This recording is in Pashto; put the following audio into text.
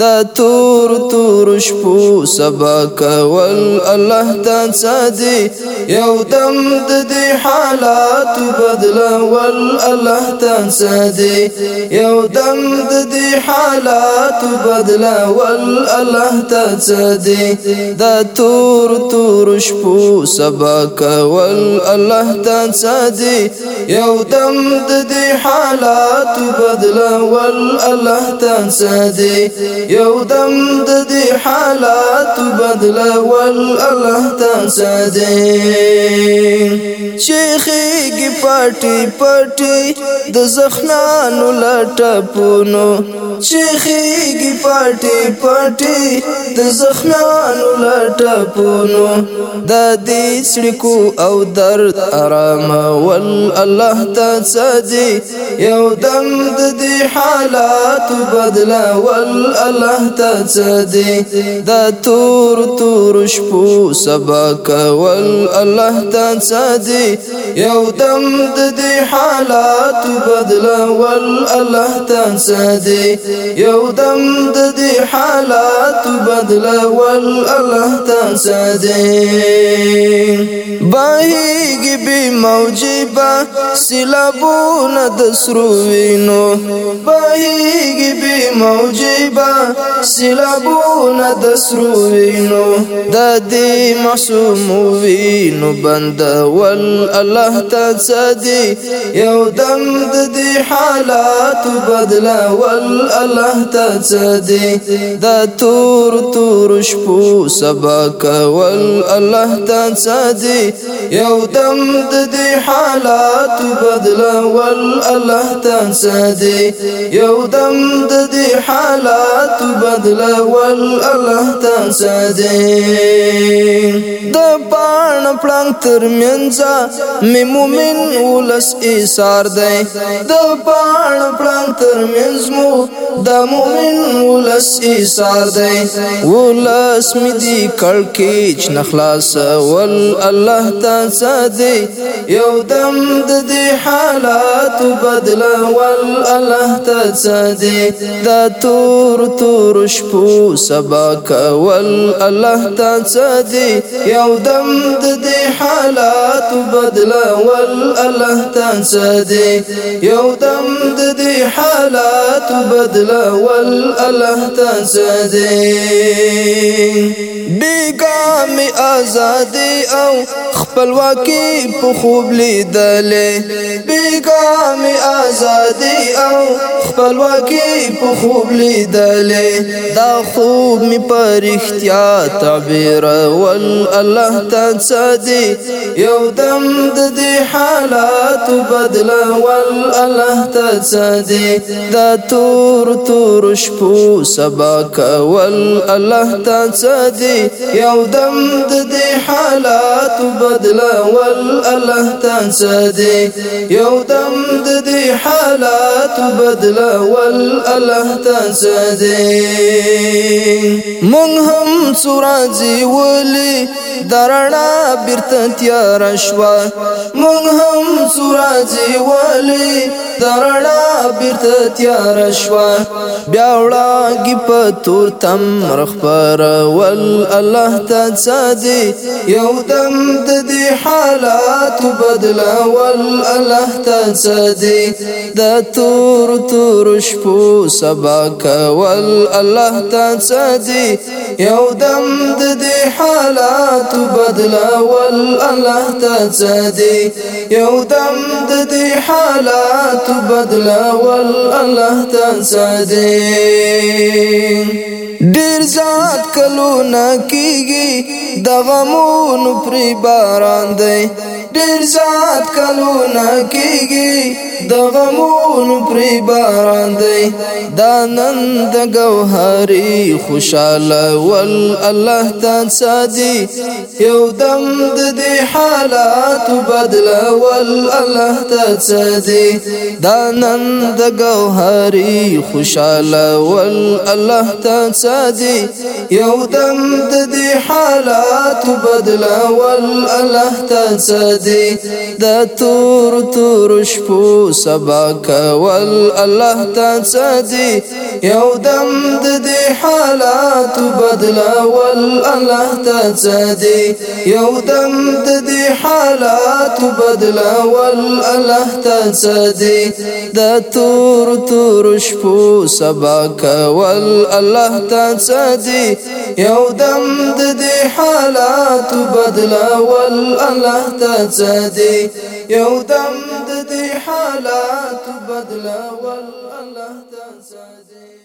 دا تور تور شپو سبا کول الله ته سادي یو دم د دې حالات بدل ول الله ته سادي یو دم د دې حالات بدل ول الله ته سادي دا تور تور شپو سبا کول الله ته سادي یو دم د دې حالات بدل ول الله ته سادي یو دم د دې حالات بدلول الله تعالی دې شیخي کی پټي پټي د زخنانو لټپونو شیخي کی پټي پټي د زخنانو لټپونو د دې سړکو او درد آرام ول الله تعالی یو دم د دې حالات بدلول الله ته دا تور تور شبو سباك وال الله ته زدي یو دم د دې حالات الله ته زدي یو دم د دې حالات الله ته زدي باهيږي بي موجبه سلابونه د سروینو باهيږي سلابونا دسروينو سرو وینو د دې معصوم وینو بندول الله دم حالات بدلا الله ته دا تور تور شبو سباك کول الله ته صدي دم حالات بدلا الله ته صدي یو دم حالات حالات بدلول الله تاسا دی د پان پړنګ تر منځه می مومن ولس ایثار دی د پان پړنګ تر منځ مو د مومن ولس ایثار دی ولس می دی کړکیچ نخلاص ول الله تاسا دی یو دم د دې حالات حالات بدلا ول الله دا تور تور شبو سباك والاله الله ته سدي دم د حالات بدلا والاله الله ته سدي دم حالات بدلا والاله الله ته ازادي او خپلواکي په خوب لیدلې بیګامي ازادي او خپلواکي په خوب لیدلې دا خوب می پر اختیا تعبیر ول الله تعالی یو دم د دې حالات بدل ول الله تعالی دا تور تور شپو سبا کول الله تعالی یو دم د دې حالات بدل ول الله تعالی یو دم د دې حالات بدل اول الله تاسو دی مونږ هم سورځي ولي درنا بیرته تیار شوا مونږ هم سورځي ولي درنا بیرته تیار شوا بیا وړاګي په تور تم رخ پر ول الله تاسو دی یو دم د دې حالات بدلا ول الله تاسو دی د تور تور تور شپو سبا کول الله ته سدي یو دم د دې حالات بدلول الله ته سدي یو دم د دې حالات بدلول الله ته سدي ډیر زات کلو نکیږي د غمون پر باران دی ډیر زات کلو نکیږي د غمونو پری باران دی دا نن د گوهری خوشاله ول الله تان سادي یو دم د دې حالات بدل ول الله تان سادي دا نن د گوهری خوشاله ول الله تان سادي یو دم د دې حالات بدل ول الله تان سادي د تور تور شپو سبا کول الله ته څه دی یو دم د دې حالات بدلا والله تزدي يودم تدي حالات بدلا والله تزدي د تور تور شپو سبا والله الله تزدي يودم تدي حالات بدلا والله تزدي يودم تدي حالات بدلا والله تزدي